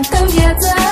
等叶子。